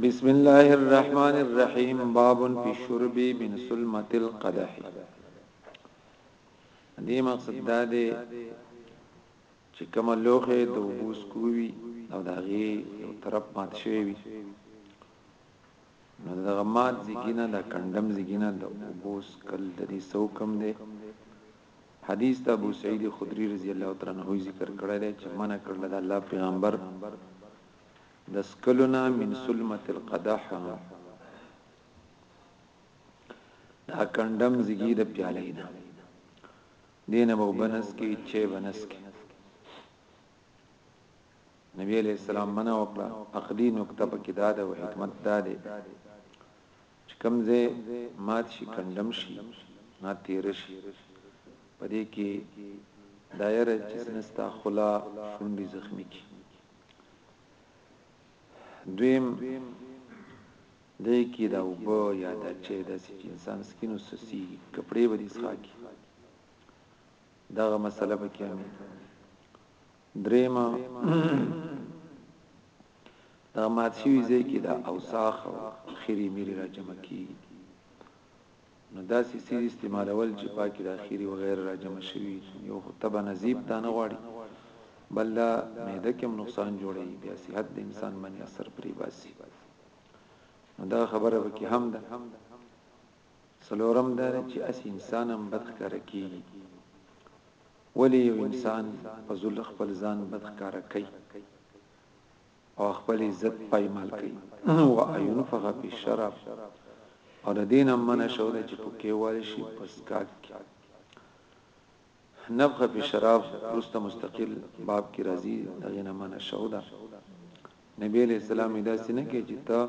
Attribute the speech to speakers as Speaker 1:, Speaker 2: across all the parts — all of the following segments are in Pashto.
Speaker 1: بسم الله الرحمن الرحیم باب فی الشرب من سلمۃ القدح دې مقصد دا دی چې کوم لوخه د وبوس کوي او دا غي طرف مات شوی نو ددغه مات ځیګی نه د کنډم ځیګی نه د اوبو سکل ددی څه حکم دی حدیث د ابو سعید خدری رضی الله تعالی عنہ ذکر کړی دی چې منع کړل د الله پیغمبر د سکلنا من سلمت القدح دا کنډم ځیګی د پیالې نه دینه وبنس کی چې بنس کی نبی علیه السلام منع وکړه عقلی نکته پکې دا ده او حکمت دا دی چې کوم ځای مات شي کندم شي نه تیر شي پدې کې دایره چې سنستا خلا شونډي زخمی کی دویم دې کې دا وب یا دا چې د انسان سکینو سسی کپڑے ودی سخا کی دغه مسله به کې درېمه دا مات شوی ځای کې دا اوساخ او خيري ميري را جمع کی نو دا سې سې استعمالول چې پاکي د اخیری وغیرہ را جمع شوی یو تبه نزیب دا نه غواړي بل دا معده کې نقصان جوړي بیا صحت د انسان باندې اثر پری باسي نو دا خبره وکي هم ده څلورم دا چې اس انسان هم بد ښکاره کېږي، ولې یو انسان په زور خپل ځان بد ښکاره کوي او خپل عزت پایمال کوي و اينفخ فی الشراب او د دین من شوره چې پکې وال شي پس کاک کې نفخ فی الشراب رست مستقل باب کې راځي دغه نه من شوره نبی علیہ السلام دا سینه کې چې تا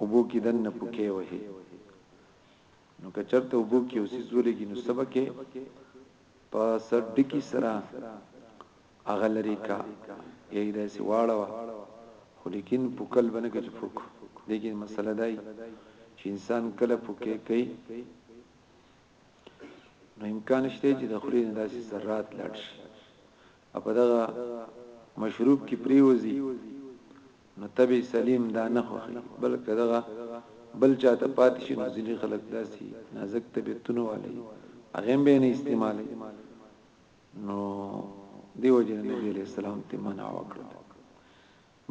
Speaker 1: اوبو کې دننه پوکی وهي نو که چرته اوبو کې یو سیز ولګي نو سبکه په سر ډکی سره اغلری کا یی داسې واړوه خو لیکن پوکل بنه کې چې پوک دغه مسله دای چې انسان کله پوکې کوي نو امکان شته چې د خوري نه داسې ذرات لاړ شي او په دغه مشروب کې پریوزي نو طبع سلیم دا نه خوخي بلکې دغه بل چاته پاتې شي نو ځینې خلک داسي نازک طبيعتونه والي هغه به نه استعمالي نو دیو جن نبی علیہ السلام ته منع وکړه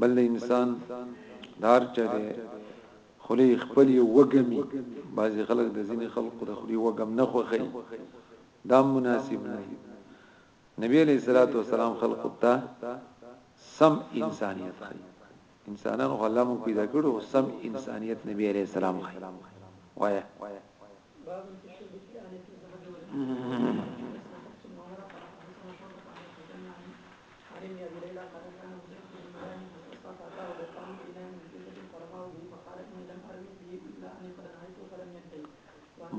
Speaker 1: بل انسان دار چا دی خلی خپل وګمی بعضی خلک د ځینې خلکو د خلی وګم نه خوخی دا مناسب نه نبی علیه الصلاة والسلام خلقو ته سم انسانیت خي انسانانو خو الله مو پیدا کړو سم انسانیت نبی علیه السلام خي وایا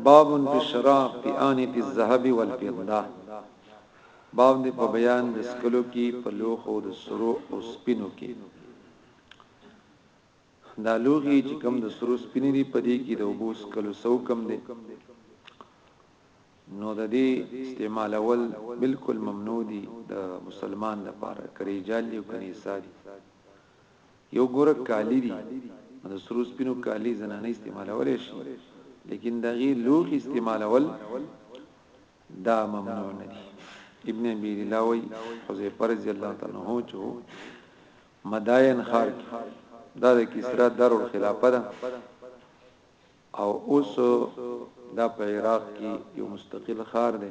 Speaker 1: باب فی الشراء فی آنیة الذهب والفضة باب دې په بیان د سکلو کې په لوخو د سرو او سپینو کې دا لوغي چې کم د سرو سپین دي په دې کې د وبوس کلو سو کم دي نو د دې استعمال اول بالکل ممنوع دي د مسلمان لپاره کری جالي او کني ساري یو ګورک کالی دی نو د سرو سپینو کالی زنانه استعمالولی شي لیکن دغه لوخي استعمالول دا ممنوع نه دي ابن ابي لاوي حذيفه رضی الله تعالی عنہ چو مداين خار کی دا د کسرا دار الخلافه ده او اوس دا په عراق کې یو مستقل خار دی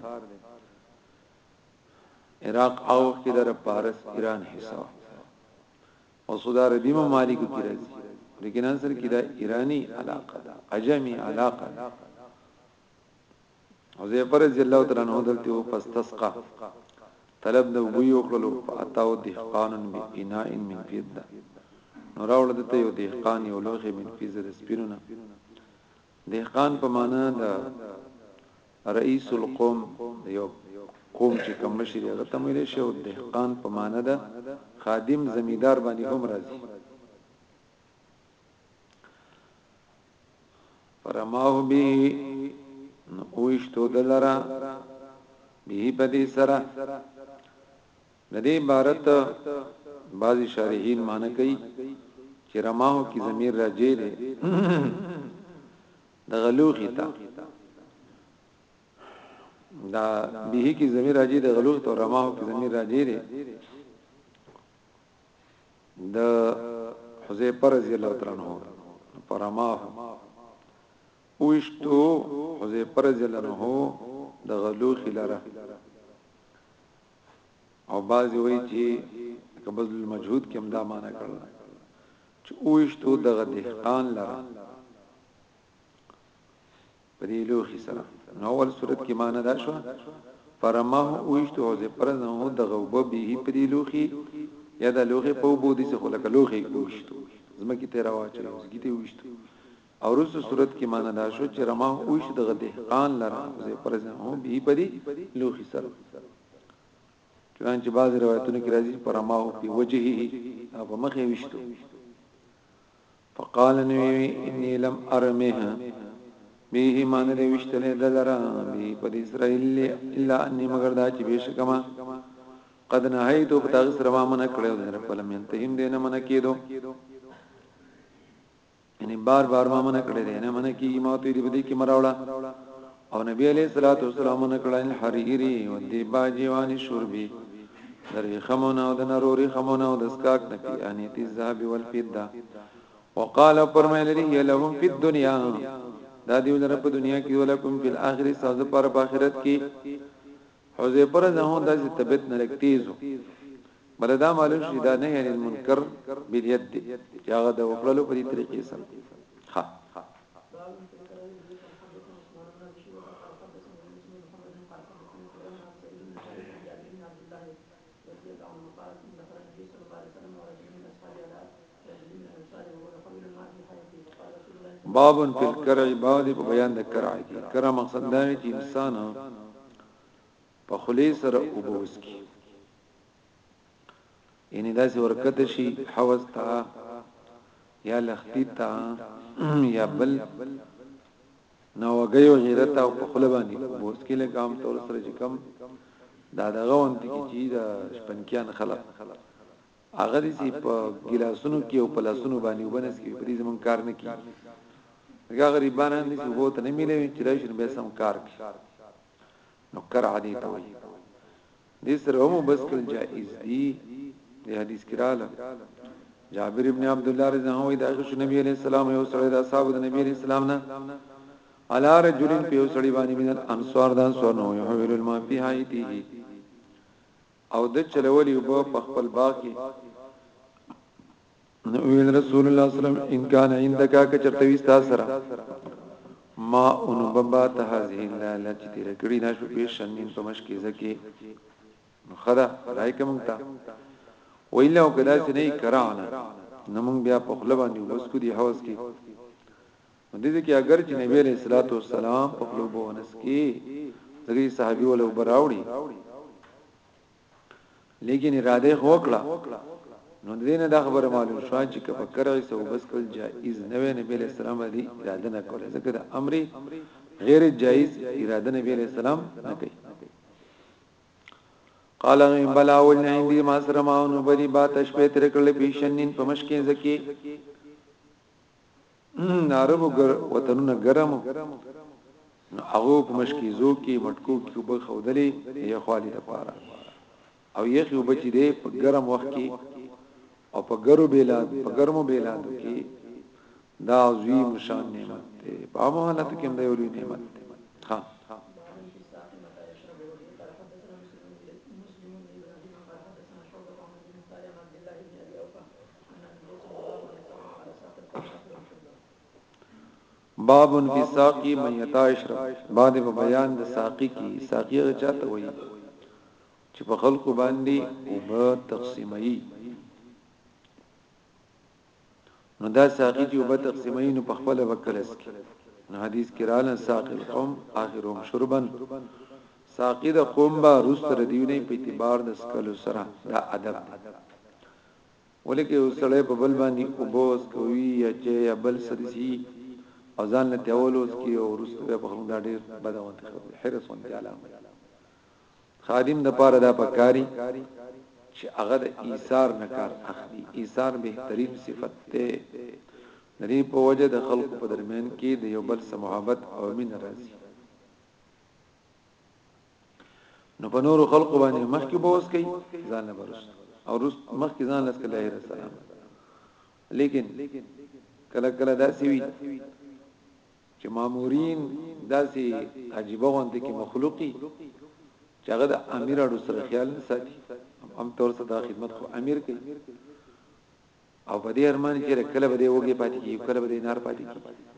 Speaker 1: عراق او وخت کې در پارس ایران حصہ و او سعودي عربي ممالک کې راځي لیکن اصل کې دا ایرانی علاقه ده عجمی علاقه ده حذیفه رضی الله تعالی عنہ دلته او پستسقا طلب د وبو یو کړلو فاتاو دهقان باناء من فضه نو راول دته یو دهقان یو لوخه من فضه سپینونه دهقان په معنا د رئیس القوم یو قوم چې کوم مشر یې هغه تمویل شي او دهقان په معنا ده خادم زمیدار باندې هم راځي فرماه به اوشتو دلرا به پدې سره د دې عبارت بعضي شارحین معنی کوي چې رماه کی ضمیر راجع دی د غلوخی ته دا به کی ضمیر راجع دی غلوخ ته رماه کی ضمیر راجع دی د حذیفه رضی الله تعالی عنہ پرماه اوشتو حذیفه رضی الله عنه د غلو خلاره او بعضی وایي چې قبض المجهود کې هم دا معنی کړل چې اوشتو دغه دهقان لره په دې لوخي سره نو اول صورت کې معنی دا شو فرماه اوشتو او زه پر نه هو دغه وب به په دې لوخي یا د لوخي په وبو دي څه خلک لوخي اوشتو زمکه تیر واچو زګیته اوشتو او وروسته صورت کې معنی دا شو چې رماه اوش دغه دهقان لره زه پر ځان هو به پدی لوخي سره چنانچه بعض روایتونو کې راځي پر رماه په وجهه او په مخه وشتو فقال نوی انی لم ارمه به ایمان دې وشتلې دلرا به په اسرائیل الا انی مگر دا چې بشکما قد نهایتو په تاسو سره ما منه کړو در په لمن تهم دې نه منه کېدو یعنی بار بار ما منه کړی دی نه منه کیږي ما ته دی بده کی مراوړه او نبی علیہ الصلوۃ والسلام نه کړه ان حریری او دی باجی وانی شربی دری خمونه او د نروري خمونه او د سکاک نه کی یعنی تی ذهب والفضه وقال فرمایل ری لهم فی الدنیا دا دیو لره په دنیا کې ولکم فی الاخر ساز پر اخرت کې حذیفه رضی الله عنه د طبیعت نه لکتیزو بل دا معلوم شي دا نه یعنی منکر بدعت دی چې هغه د وکړلو په دې طریقې سره ها باب فی الکرع باب په بیان د کرع کی کرع مقصد دا چې انسان په خلی سره وبوس کی یعنی دا سی ورکت شي حوض تا یا لختی تا یا بل نو وګي او غیرت او په خپل باندې بوس کې لګام تور سره چې کم دا دغه وانت کې چې دا شپنکیان خلق هغه دې په ګلاسونو کې او په لاسونو باندې وبنس کې په دې زمون کار نه کی هغه غریبان هم دې وو ته نه ملوي چې راشن به سم کار کی نو کر عادي ته وي دې سره هم بسکل جائز دي د حدیث کراله جابر ابن عبد الله رضی الله عنه داخل شو نبی علیہ السلام یو سره د اصحاب د نبی علیہ السلام نه علا رجل په یو سړي باندې من الانصار د انصار نو يحول الماء في حياته او د چلولې وب په خپل باغ کې نو ویل رسول الله صلی الله علیه وسلم ان کان عندك کچرتوی ستا سره ما ان بابا ته هذه الليله چې تیر کړی دا شو په شنین په مشکې زکه نو خدا راي کوم تا ویل او کدا چې نه کرانا نو موږ بیا په خپل باندې وس کو دی حوس کې دې دې کې اگر چې نبی عليه الصلاه والسلام په خپل بونس کې دغه صحابي ولو براوړي لیکن اراده خو وکړه نو دینه دا خبره معلوم شو چې کپه کرای سو بس کول جایز نه وي نبی له سلام دی اراده نه کوله ځکه دا امر غیر جایز اراده نبی له سلام نه کوي قال غیم بلا ول نه دی ما سره ما نو بری با تشبیه تر کړل پیشنین په مشکې زکی د عربو وطنونه ګرم وو نو هغه په مشکیزو کې مټکو کې وب خودلې یخوالي لپاره او یخي وب چې دی په ګرم وخت کې او په ګرو بیلاد په ګرمو بیلاد کې دا عظیم شان نعمت دی په هغه حالت کې دا یو لوی نعمت دی ها باب فی ساقی من یتاشر بعد په بیان د ساقی کی ساقی چاته وای چې په خلکو باندې او به تقسیمای نو دا ساقی چې او به تقسیمای نو په خپل وکړس کی نو حدیث کې رااله ساقی القوم اخرهم شربا ساقی د قوم با روس تر دیونه په اعتبار د سکلو سره دا ادب دی ولې که یو سړی په بل باندې اوبه وڅکوي یا چای یا بل څه څښي او ځان له تیول وڅکي او وروسته بیا په خلکو دا ډېر بده غونډه کوي حرص غونډه علامه خادم د پاره دا پکاري چې هغه د ایثار نه کار اخلي ایثار بهترین صفت ده نری په وجه د خلکو په درمیان کې د یو بل سره محبت او مینه راځي نو په نورو خلقو باندې مخکې بوس کوي ځان نه برس او رس مخکې ځان لس کله هر سلام لیکن کله کله داسې وي چې مامورین داسې عجیب غونډه کې مخلوقي چې هغه د امیر اړو سره خیال نه ساتي هم تور سره خدمت خو امیر کوي او په دې ارمان کې کله به دې وګي پاتې کیږي کله به دې نار پاتې کیږي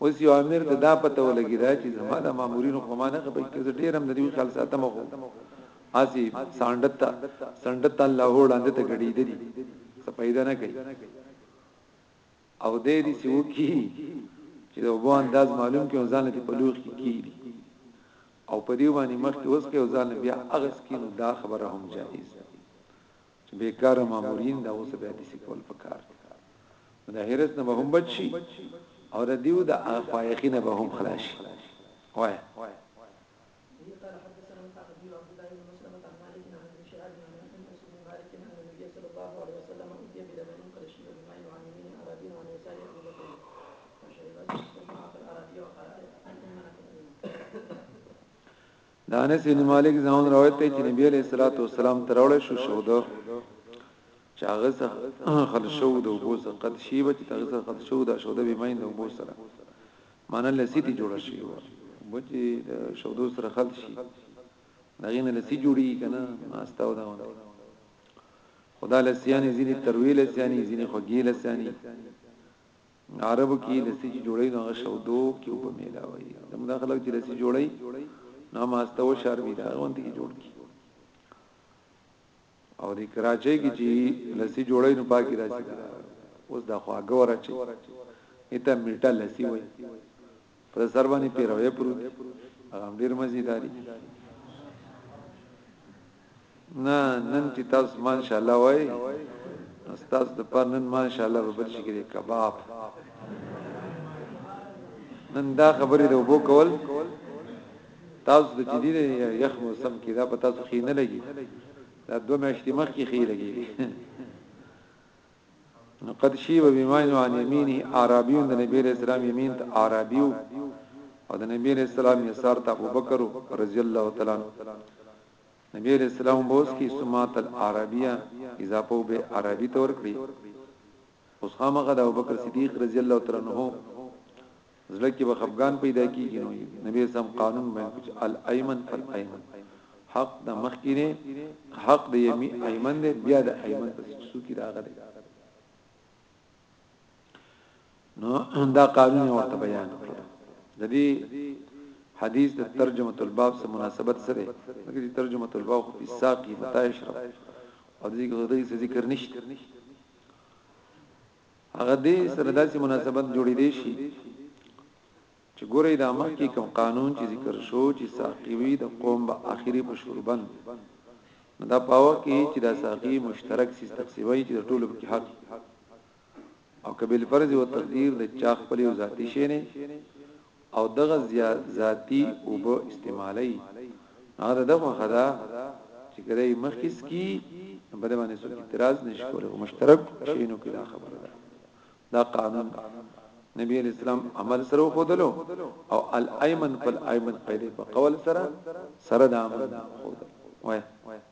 Speaker 1: اوس یو امیر ته دا پته ولګی دا چې زما د مامورینو خو ما نه خبر کې زه ډیر هم د دې خیال ساتم خو اسی ساندت ساندت الله وړاندې ته غړي دي څه پیدا نه کوي او دې دې سو کی چې د وبو انداز معلوم کې ځان ته پلوخ کی او په دې باندې مخ کې اوس کې ځان بیا اغس کې دا خبره هم جایز بیکاره مامورین دا اوس بیا دسی کول پکار دی نو د هرس نه به هم بچ شي او د دیو د خواهی نه به هم خلاص شي وای د انس بن مالک ځاون روایت ته چې نبی علیہ الصلوۃ والسلام تراول شو شوده چاغه سره خل شو د وبو سره قد شیبه چې تاغه سره خل شو د شوده به مین د وبو سره معنی لسیتی جوړ شي و بچي شودو سره خل شي دغه نه لسی جوړی کنه ماستاو دا ونه خدا لسیانی زینی ترویل لسیانی زینی خوګی لسیانی عربو کی لسی چی جوړی نو هغه شودو کی اوبه میلاوی زموږ دا خلک چی لسی جوړی نو هم هسته و شاربی دا هغه غونتی کی جوړ کی او دی کراچی کی چی لسی جوړی نو پاکی راسی اوس دا خواګه ورچی ایتا میټا لسی وی پر سر باندې پیروي پروت دی هغه هم ډیر مزیداری نه نن چې تاسو ما شاء الله وای استاد د پر نن ما شاء الله بل شي کې کباب نن دا خبرې د وبو کول تاسو د جدي دی یخ موسم کې دا په تاسو خې نه لګي دا دوه میاشتې مخکې خې لګي قد شیب بیمائن عن یمینه اعرابی د نبی علیہ السلام یمین ته اعرابی او د نبی علیہ السلام یسار ته ابوبکر رضی الله تعالی عنہ نبی علیہ السلام بوس کی سمات العربیه اذا پو به عربی تور کړی اوس خامغه د ابوبکر صدیق رضی الله تعالی عنہ زړه کې به خفګان پیدا کیږي نو نبی سم قانون بیان کړ الایمن فالایمن حق د مخ کې نه حق د یمی ایمن دی بیا د ایمن پس څو کې راغلی نو دا قانون ورته بیان کړ د دې حدیث د ترجمه الباب سره مناسبت سره لکه چې ترجمه الباب په ساقي متاشرف او دې کې ذکر نشته هغه دې سره داسې مناسبت جوړېدې شي چې ګورې د امر کې کوم قانون چې ذکر شو چې ساقيوي د قوم به اخیری په شوربند دا پاوه کې چې دا ساقي مشترک سیس تقسیموي چې د ټولو کې حق او کبل فرض او تقدیر د چا خپل ذاتی شي نه او دغه ذاتي اوبه استعمالوي نو هغه د خوښه ده چې کله یې مخکې سکي په دې باندې څوک اعتراض نشي کولای او مشترک شینو کې دا خبره ده دا قانون نبی اسلام عمل سره خودلو او الایمن فل ایمن پیدا په قول سره سره د عمل خودل وای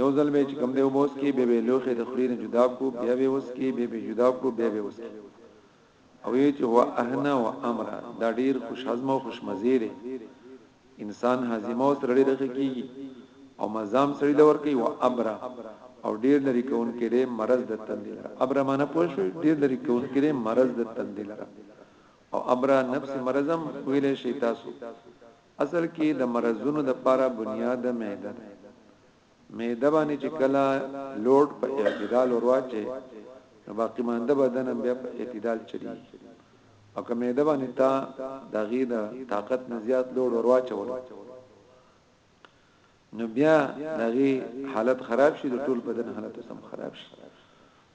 Speaker 1: یو ځل به چې کوم دی اوبه وڅکي بیا به لوښی د خولې نه جدا کو بیا به وڅکي بیا به جدا کو بیا به وڅکي او یې چې هو اهنا و امرا دا ډیر خوش هضم او خوش مزه دی انسان هاضمه سره ډیر کیږي او مزام سره لور کوي و ابرا او ډیر لري کون کړي مرز د تندې لره ابرا معنی پوه شو ډیر لري کون کړي مرز د تندې لره او ابرا نفس مرزم ویلې شي تاسو اصل کې د مرضونو د پاره بنیاد معده ده معده باندې چې کله لوډ په اعتدال ورواچي نو باقی مانده بدن بیا په اعتدال چلی او که معده باندې تا دغه د طاقت نه زیات لوډ ورواچول نو بیا دغه حالت خراب شي د ټول بدن حالت سم خراب شي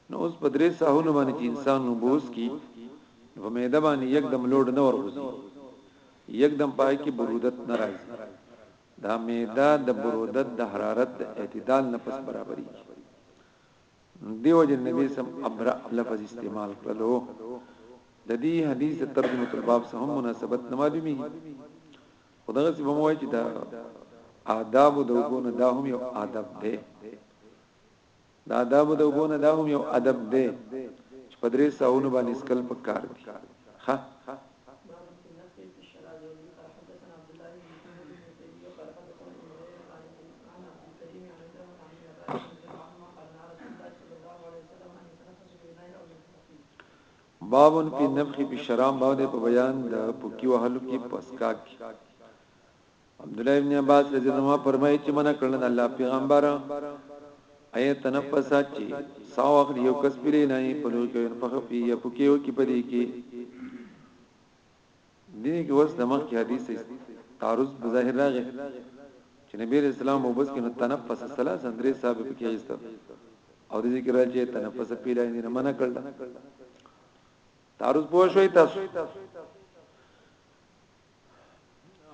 Speaker 1: نو اوس په درې ساحونو باندې چې انسان اوبه وسکي نو په معده باندې یکدم لوډ نه ورغوزي یکدم پای کې برودت ناراضي دا معده د برودت د حرارت د اعتدال نه پس برابرۍ دیو جن نبی سم ابرا لفظ استعمال کړلو د دې حدیث د ترجمه الباب سره هم مناسبت نه معلومي خدغه سی بموای چې دا آداب د وګونه دا هم یو آداب دی د آدابو د اوبو نه دا هم یو ادب دی چې په درې ساونو باندې سکل په کار دی ښه بابن په نفخ په شرام باندې په بیان د پوکی وهلو کې پسکاک عبدالله ابن عباس رضی الله عنهما فرمایي چې منع کړل د الله پیغمبر اي تنفسات چې ساو اخلي یو کس پیلې نه په لوی کې نفخ پی یا پکیو کې پدې کې دې کې وس د مخ کې حدیث تعرض بظاهر راغی چې نبی رسول الله مبس کې نو تنفس ثلاث اندرې صاحب پکې ایست او دې ذکر چې تنفس پیلې نه منع کړل تعرض پوه شوي تاسو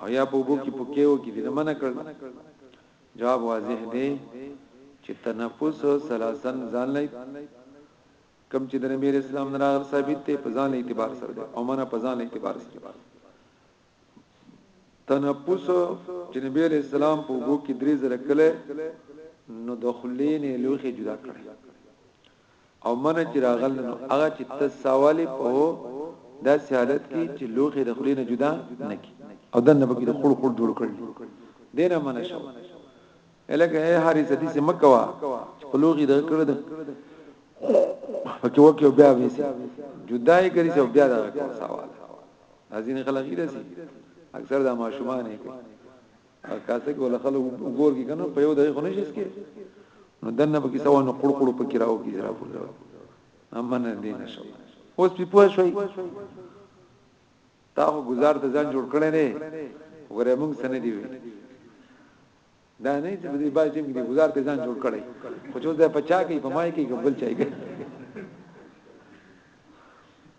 Speaker 1: او یا په وبو کې پکېو کې دې منع کړل جواب واضح دی چې تنفس سلاسن ځان لای کم چې د نبی اسلام نه راغل ثابت دی په ځان اعتبار سره دی او منه په ځان اعتبار سره تنفس چې نبی اسلام په وبو کې درې زره کله نو د خلینې لوخي جدا کړي او منه چې راغله نو هغه چې ته ساواله په هو دا سیالت کې چې لوخي د خلینو جدا نه کی او دنه پکې د خړ خړ جوړ کړل دینه منه شو الکه هي هاري سدي سي مکوا په لوخي د کړه د پکې وکي بیا وېسي جدای کړی چې بیا دا ساواله ازین خلک دي اکثر دا ماشومان کوي کاسه کې ولا خلک وګور کې کنه په یو دغه خونه شي کې نو دنه په کیسه ونه قړ قړ په کراو کې را پورته امنه دې نشو اوس په پوه شوي تا خو گزار ته ځان جوړ کړی نه وګوره موږ سن دی وی دا نه چې دې باندې موږ دې گزار ته ځان جوړ کړی خو چې دا پچا کې په مای کې ګبل چای کې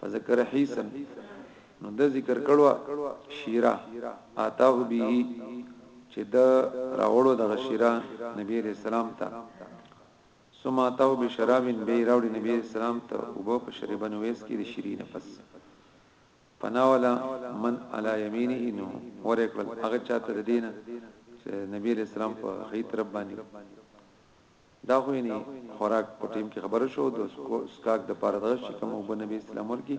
Speaker 1: په ذکر حیسن نو د ذکر کړو شیرا آتاه به چې د راوړو د شیرا نبی رسول الله ته ثم آتاه بشراب به راوړي نبی رسول الله ته او به په شریبن ویس کې د شیرین پس پناولا من علی یمینه نو ورکل هغه چاته د دینه چې نبی رسول الله په خیت رب باندې دا خو یعنی خوراک په ټیم کی خبره شو د سکاک د پاره دغه شی کوم اوبه نبی اسلام ورکی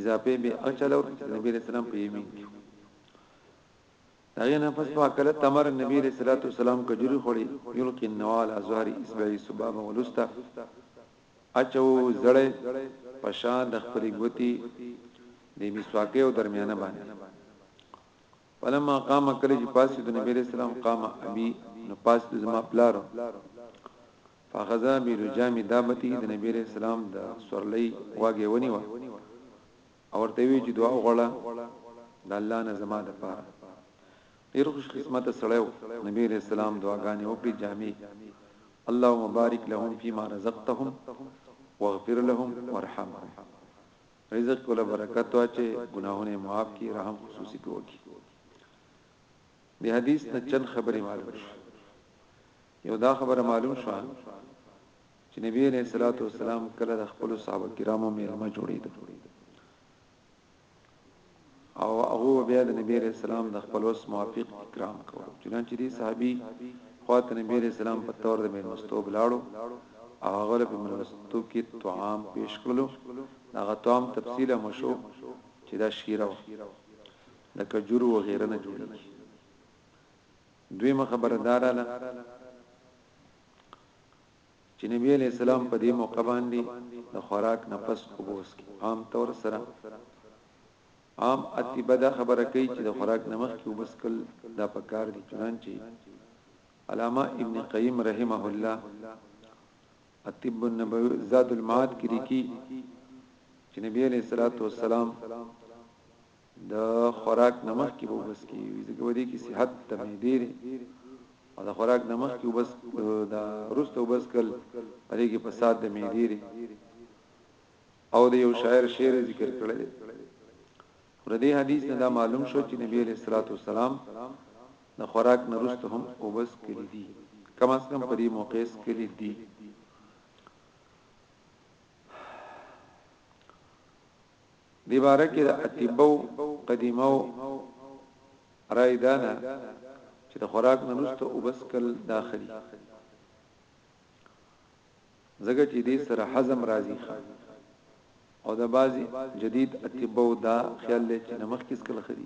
Speaker 1: اضافه به هغه چاله ورکی چې نبی اسلام په یمین کې داغه نه پس په کله تمر نبی رسول الله سلام کجوري خوري یلقي النوال ازواري اسبعي سباب ولستا اچو زړه پشان د خپل ګوتی د مسواکه او درمیانه باندې فلما قام کله چې پاسید نبی علیہ السلام قام ابي نو پاسید زما پلار فغزا بلجام دابته د نبی علیہ السلام د سورلۍ واګه ونی و او ورته وی چې دعا وغواړه د الله نه زما د پاره ډیر خوش قسمت سره نبی علیہ السلام دعاګانې وکړي جامع اللهم بارک لهم فيما رزقتهم واغفر لهم وارحمهم رزق کله برکت واچي ګناهونه معاف کی رحم خصوصي په وکي دی حدیث نه چن خبرې معلوم شو یو دا خبره معلوم شو چې نبی علیہ الصلوۃ والسلام کله د خپل صحابه کرامو میلمه جوړیدو او هغوی به بیا د نبی علیه السلام د خپل وس موافق اکرام کولو چنانچه دی صحابی خواته نبی علیه السلام په طور د میلمستوب لاړو او هغه له میلمستوب کې طعام پیش کړلو هغه طعام تفصیله مشو چې دا شیره و د کجورو و غیره نه جوړیږي دویمه خبرداراله چې نبي علیه السلام په دې موقع باندې د خوراک نه پس اوبه وسکي عام طور سره عام اتبه دا خبره کوي چې د خوراک نه مخکې اوبه سکل دا پکار دي چنانچې علامه ابن قیم رحمه الله اتب النبوی زاد المعاد کې لیکي چې نبی علیہ الصلوۃ والسلام د خوراک نه مخکې به وبس کی وي ځکه ودی کې صحت د معدې دی او د خوراک نه مخکې وبس دا رسته وبس کل پدې کې فساد د معدې دی او د یو شاعر شعر ذکر کړل پر دې حدیث نه دا معلوم شو چې نبی علیہ الصلوۃ والسلام د خوراک نه رسته هم وبس کړی دي کم از کم پدې موقع سکلی دي دې باره کې د اطباو قدیمو رای دا ده چې د خوراک نه وروسته وبسکل داخلي ځکه چې دې سره هضم راځي ښه او د بعضي جدید اطباو دا خیال لري چې نمخ کیس کله خري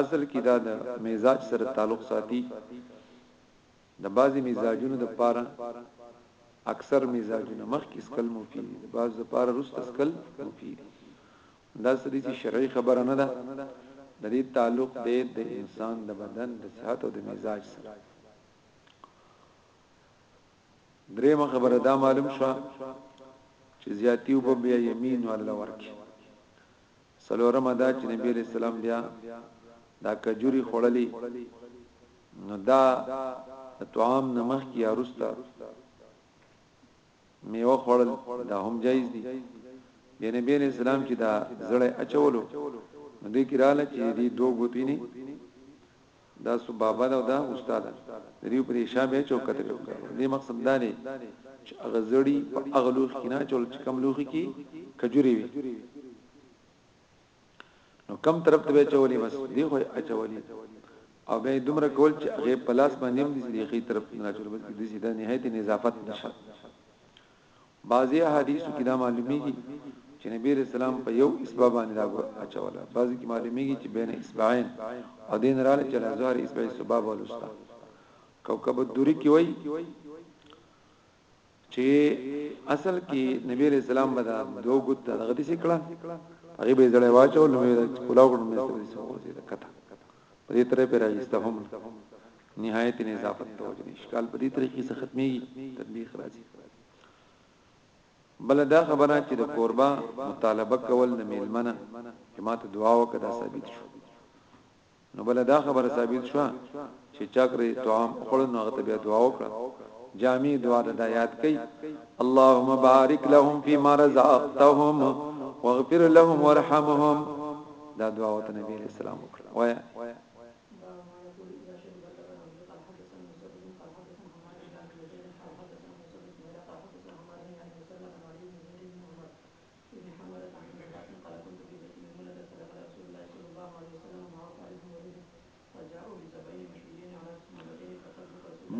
Speaker 1: اصل کې دا د مزاج سره تعلق ساتي د بعضی مزاجونو د پاره اکثر مزاجونه مخکې سکل مفید دي د بعض د پاره رسته سکل مفید دي دا سړي چې شرعي خبره نه ده د دې تعلق دی د انسان د بدن د صحت او د مزاج سره درېمه خبره دا معلوم شو چې زیاتی وب بیا یمین ولا ورکی څلورمه دا چې نبی علیه السلام بیا دا کجوري خوړلې نو دا د طعام نه مخکې یا وروسته میوه خوړل دا هم جایز دي بیا نبی علیہ السلام چې دا زړه اچولو نو دې کې رااله چې دې دوه غوتینی دا سو بابا ده او دا استاد د ریو پرې شا به چوک کتل دې مقصد دا دی چې هغه زړی په هغه لوخ کې نه چول چې کم لوخ کې کجوري وي نو کم طرف ته به چولې بس دی خو اچولې او به دومره کول چې هغه پلاس باندې هم دې خې طرف نه چول بس دې سیده نهایت نظافت نشه بعضی احادیثو کی دا معلومیږی چی نبی علیہ السلام په یو اسبا باندې دا ګور اچوله بعضی کی معلومیږی چی بین اسبعین او دین رااله چلا زهر اسبع سباب ولستا کوكب الدوری کی وای چی اصل کی نبی علیہ السلام بدا دو ګوت دا غدی سکړه هغه به زړه واچو نو کولاو کړم مې سره سو ورته کته په دې طرح پر اغیسته هم نهایت نظافت توجه نه اشکال په دې طریقې سره ختميږي تطبیق راځي بل دا خبره چې د قربا مطالبه کول د میلمنه چې ماته دعا وکړه ثابت شو نو بل دا خبره ثابت شو چې چاکرې طعام خپل نو هغه ته دعا وکړه جامع دعا د یاد کړي اللهم بارک لهم فيما رزقتهم واغفر لهم وارحمهم دا دعا ورته نبی علیه السلام وکړه، وایه.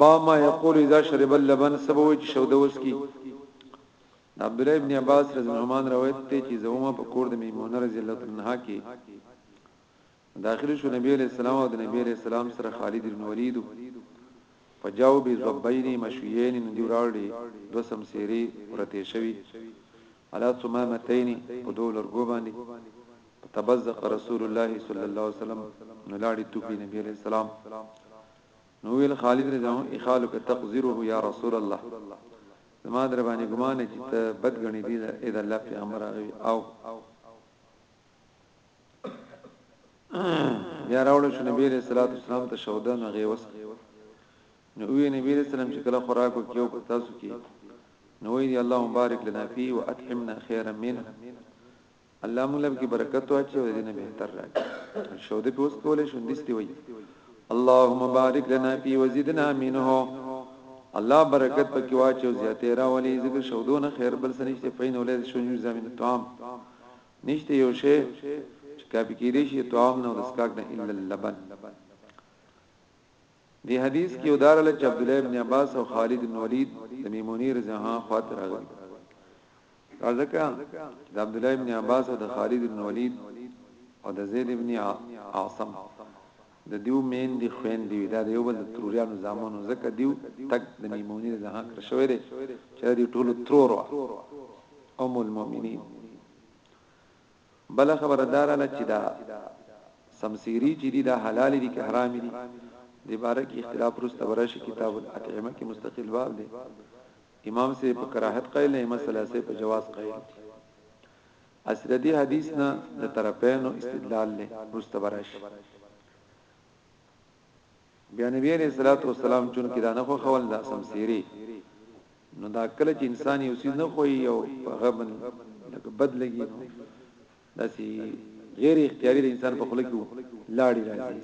Speaker 1: باب ما یقول اذا شرب اللبن سبوی چې شوده وسکی د عبدالله ابن عباس رضی الله عنهما روایت دی چې زوما په کور د میمونه رضی الله عنها کې داخل شو نبی علیہ السلام او د نبی علیہ السلام سره خالد بن ولید فجاو بی زبین مشویین ندی وراړي دو سم سیری ورته شوی علا ثمامتین په دو لرګو باندې تبزق رسول الله صلی الله علیه وسلم نو لاړی توپی نبی علیہ السلام نو ویل خالد رضی الله عنه اخالک تقذره یا رسول الله زما درباندې ګمان دی چې ته بد ګڼې دي اې د الله پیغمبر راغوي او بیا راوړل شو نبی علیہ الصلوۃ والسلام ته شوده نه غي وس نو وی نبی علیہ السلام چې کله خوراک وکيو په تاسو کې نو وی دی اللهم بارک لنا فی واطعمنا خیرا منه الله مونږ له پکې برکت واچي او دینه بهتر راکړي شوده په اوس کولې شو دستی وای اللهم بارک لنا فی وزدنا منه الله برکت پکې واچي او زیاتې راولي ذکر شودونه خیر بل سنشته فین ولید شنو زمین طعام نشته یو شی چې کافي کېدې شي طعام نه ورسکاک نه الا اللبن دې حديث کښې ودارله چې عبدالله ابن عباس او خالد ابن وليد د ميمونې رضی الله عنها خواته راغلي دا ځکه چې د عبدالله ابن عباس او د خالد ابن وليد او د زيد ابن عاصم د دیو مین دی خوین دی دا د یو بل د تروریانو زامنو زکه دیو تک د میمونی د ځان کړ شوې ده چې د ټولو ترور ام المؤمنین بله خبره دا رااله چی دا سمسیری چی دی دا حلال دی که حرام دی دی باره کی اختلاف وروسته به راشی کتاب الاطعمه کی مستقل باب دی امام صاحب په کراهت قائل نه امام ثلاثه په جواز قائل دی اسی د دې حدیث نه د طرفینو استدلال له مستبرش بیا نبی علیه الصلاة والسلام چونکه دا نه خوښول دا سمسیری نو دا کله چې انسان یو څه نه خوې یو په غبن لکه بد لګي نو داسي غیر اختیاري د انسان په خله کې لاړی راځي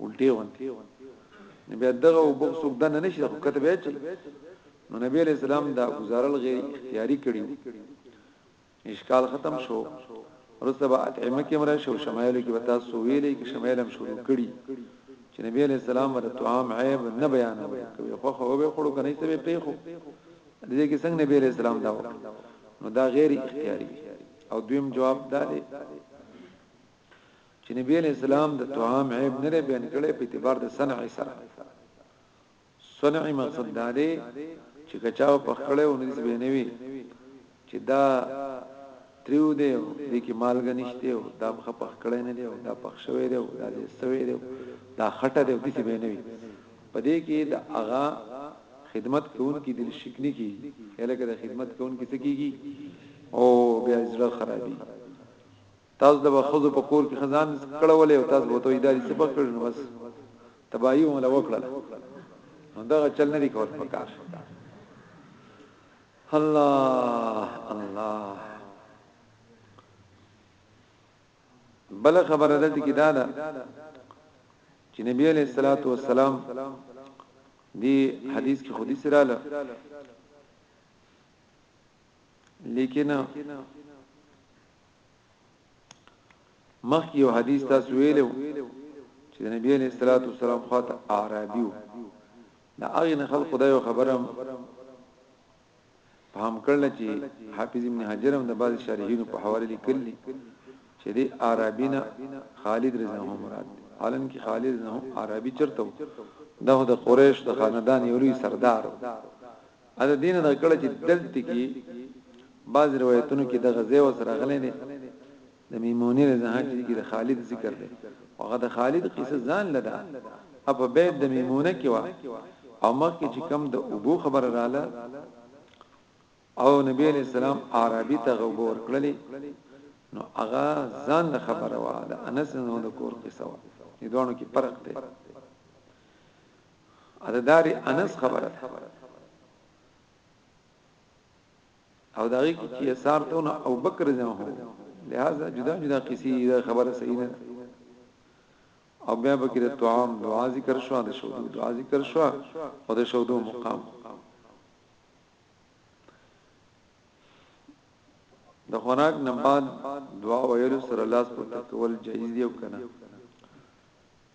Speaker 1: الټي غونتی نو بیا دغه وبخسو دنه نشي خو کته بیا چې نو نبی علیہ السلام دا گزارل غیر اختیاري کړیو اشکال ختم شو ورسته به اطعمه کې مرشه او شمایل کې وتا سو ویلې کې شمایل هم شروع کړي چې نبی علی السلام ور طعام عیب نه بیان کوي خو خو به خړو کني څه به پیخو دې کې څنګه نبی علی السلام دا وکړ نو دا غیر اختیاري او دویم جواب دا دی چې نبی علی السلام د طعام عیب نه بیان کړي په اعتبار د صنع سره صنع مقصد دا دی چې که چا پخ کړی و نو داسې به نه وي چې دا تریو دی او دې کې مالګه نشته او دا مخه پخ کړی نه دی او دا پخ شوی دی او دا دې سوی دی دا خټه دی داسې به نه وي په دې کې د اغا خدمت کوونکې دل شکنی کی الکه د خدمت کوونکې څه کیږي او بیا زړه خرابي تاسو ته به خزو په کور کې خزان کړولې او تاسو به توي داري څه پکړ نو بس تباہي هم له وکړل نو دا چل نه دی کول پکار الله الله بل خبره ده چې دا ده چې نبی عليه الصلاه والسلام دی حدیث کې خودي سره له لیکن مخکې یو حدیث تاسو ویلو چې د نبی علیہ الصلوۃ والسلام خاطر اعرابیو دا هغه نه خلق خدای خبره فهم کړل چې حافظ ابن حجر هم د بعض شارحینو په حواله لیکلی چې د عربینا خالد رضی الله مراد حالن کې خالد نه عربي چرته دا د قریش د خاندان یو لوی سردار اته دین نه کړه چې دلته کې بعض روایتونو کې د غزې او سره غلې دي د میمونی رضان کې د خالد ذکر دی هغه د خالد قصه ځان لدا اپ بیت د میمونه کې وا او مکه چې کم د ابو خبر رااله او نبی علیہ السلام عربي ته غوور کړلې نو هغه ځان خبره وا د انس نو د کور قصه وا دې دوه کې فرق دی اته داری انس خبره ده او دا غي کې اثر ته نو او بکر جن هو لہذا جدا جدا قصې دا خبره صحیح نه او بیا به کې د طعام دعا ذکر شو د شو دعا ذکر شو او د شو دو مقام د خوراک نه بعد دعا ویلو سره لاس پورته کول جایز دی او کنه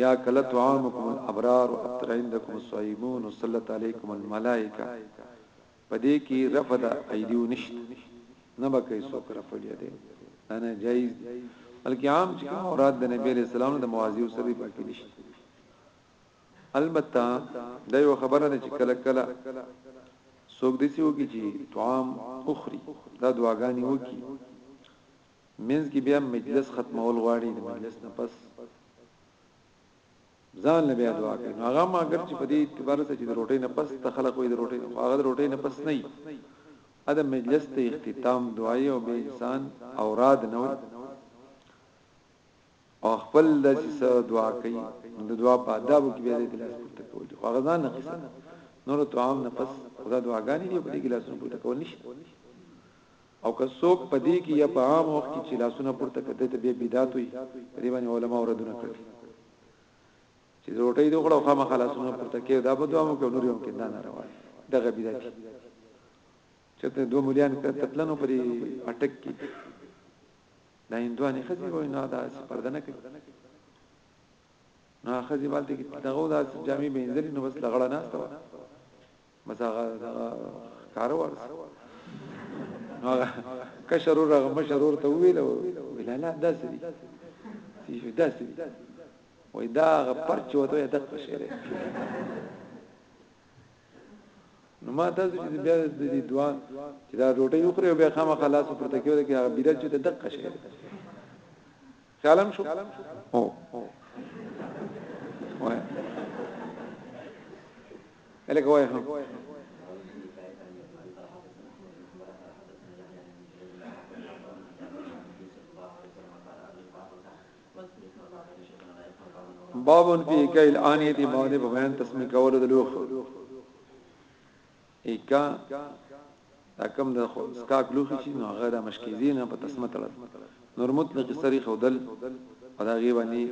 Speaker 1: يا کل طعامکم الابرار و افطر عندکم الصائمون و صلت عليکم الملائکه په دې کې رفع د ايديو نشته نه به کوي څوک رفع اليدين دا نه جایز دي بلکې عام چې کوم اوراد د نبی عليه السلام د موازي او سره باقي نشته البته دا یو خبره ده چې کله کله څوک دې سیو کې چې طعام اخري دا دعاګانې وکي منځ کې بیا مجلس ختمول غواړي د مجلس نه پس ځان له بیا دعا کوي هغه ما اگر چې په دې اعتبار سره چې د روټۍ نه پس ته خلک وي د روټۍ نه هغه د روټۍ نه پس نه وي اده مجلس ته اختتام دعای او به انسان اوراد نه وي او خپل د سیسه دعا کوي د دعا په آداب کې به دې لاس پورته کوي خو هغه ځان نه قصه نور ته عام نه پس خدا دعاګانې دی په دې کې لاس پورته کول نشته او که څوک په دې کې یا په عام وخت کې چې لاسونه پورته کړي ته بیا بدعت وي په دې باندې علما ردونه کړي چې روټۍ د غړو خامه خلاصونه پورته کړي دا په دوه مو کې نور یو کې نه روان دغه بدعت چې ته دوه مليان تپلنو پرې اٹک کې دا هندوانې خزي وای نه دا پرده نه کوي نه خزي والته کې دغه دا جامع بینځل نو بس لغړه نه استوا بس هغه دغه کار ور نو هغه کشر ور هغه مشر ور ته ویل ویل نه داسې دي چې داسې دي وای دا هغه پرچو ته د قشر نو ما تاسو چې بیا د دې دعا چې دا ډوټه یو خره بیا خامہ خلاص پرته کېږي چې هغه بیرل چې د دقه شي خیالم شو او وای الګ وای هم بابن فی کایل آنیت باندې په بیان تسمی کول د لوخ ایکا دا کم د سکاک لوخ شي نو هغه د مشکیزین په تسمه تړل نور مطلق سری خودل او دا غیبانی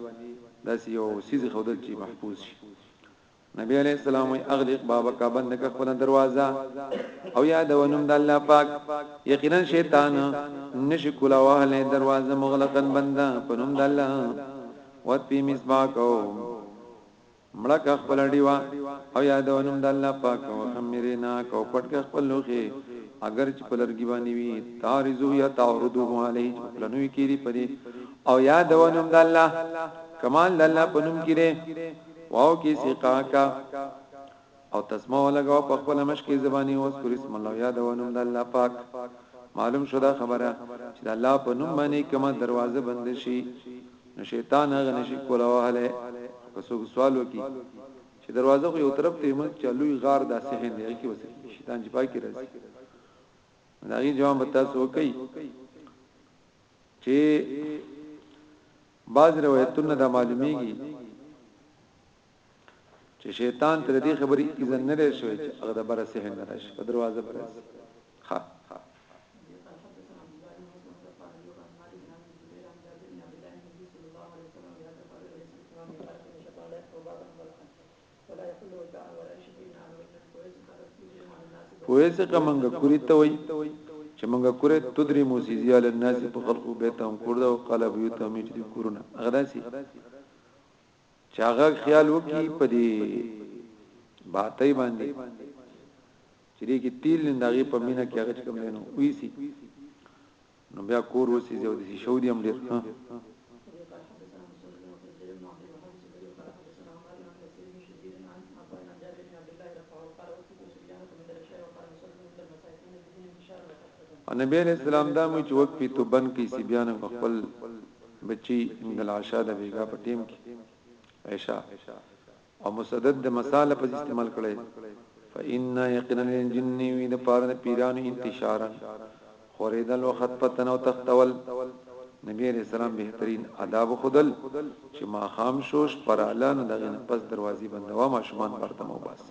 Speaker 1: داسې یو سیز خودل چې محفوظ شي نبی علیه السلام وی اغلق بابک بند که خپل دروازه او یاد ونوم د الله پاک یقینا شیطان نشی کولا وهله دروازه مغلقن بنده پنوم د الله وت پی مصباح کو مړک خپل ډیوا او یاد ونوم د الله پاک او خمرینا کو پټ ک خپل لوخي اگر چې پلرګي باندې وي تارزو یا تعرضو علی پلنوي کیری پدی او یاد ونوم د الله کمال د الله پنوم کیره واو کی سیقا کا او تسمه ولګاو په خپل مش کی زبانی اوس پر اسم الله یاد او نوم د الله پاک معلوم شو دا خبره چې د الله په نوم باندې کومه دروازه بند شي نو شیطان هغه نشي کولاواله که څوک سوال وکي چې دروازه خو یو طرف ته موږ چلوي غار د سهن دی کې وسه شیطان چې پاکي راځي دا غي جواب تاسو کوي چي بعض روایتونو نه دا معلومیږي چې شیطان تر دې خبرې اذن نه لري شوی چې هغه د بر سهن نه راشي په دروازه پر راشي ها کوې څخه منګه کوری ته وای چې منګه کوره تدری موسیزی علی الناس په خلقو بیت هم کور دا او قال ابو یوت هم چې کورونه اغداسي چاغه خیال وکي په دې باتای باندې چې دې کې تیل نه دغه په مینه کې هغه کوم نه ویسی نو بیا کور وسیزه او د شو دی هم ډیر ها نبی علیہ السلام دا مې چې وقفي تو بن کې سی بیان خپل بچي انګل عشاء د بیګا په ټیم کې عشاء او مسدد د مسا لپس استعمال کړي فإن يقنا للجن وی د پاره د پیرانو انتشارا خوریدل او خط پتن او تختول نبی علیہ السلام بهترین آداب خودل چې ما خام شوش پر اعلان دغه پس دروازې بندوا ماشومان پرته مو بس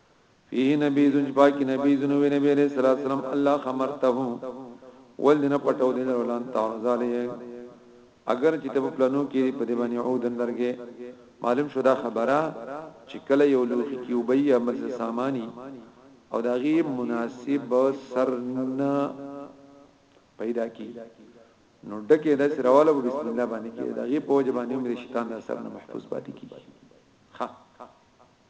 Speaker 1: فيه نبي ذن پاکي نبي ذن وي نبي عليه الصلاه والسلام الله خمرته ولنا پټو دي لولان تعرض عليه اگر چې تب پلانو کې په دې باندې عودن لرګي معلوم شو دا خبره چې کله یو لوخي کې وبیا مز سامانی او دا غي مناسب سرنا پیدا کی نو ډکه د سرواله بسم الله باندې کې دا غي په وجه باندې عمر شیطان د سر نه محفوظ پاتې کی ها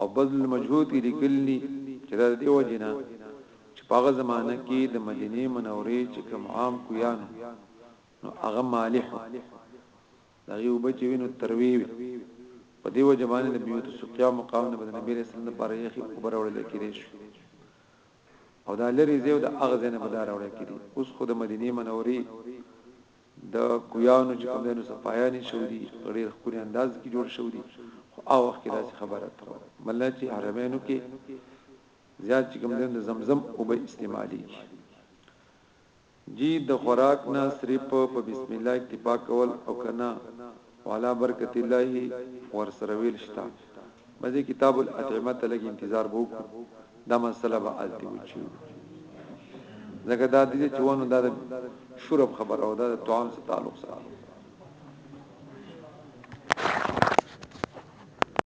Speaker 1: او بذل المجهود کې لیکل دي چې دا دې وجنه چې په هغه زمانه کې د مدینه منورې چې کوم عام کویانو نو هغه مالح دا یو بچی وینو تروی په دیو جبانه د بیوت سقیا مقام نه بدن نبی رسول الله پر یخي خبر اورل کېږي او دا لري زیو د اغزنه بدار اورل کېږي اوس خود مدینه منوري د کویانو چې کوم ځای نو سپایانی شوی دی په ډیر ښکلي انداز کې جوړ شوی دی خو هغه وخت کې داسې خبره اتره بلنه چې حرمینو کې زیات چې کوم ځای د زمزم او به استعمالي جی د خوراک نه صرف په بسم الله اکتفا کول او کنه وعلي برکت الله ورسره ویل شته به دې کتاب الاطعمه ته لګي انتظار به وکړو دا مسله به الته وچو زګه دا دې چوانو دا شرب خبر او دا طعام سره تعلق سره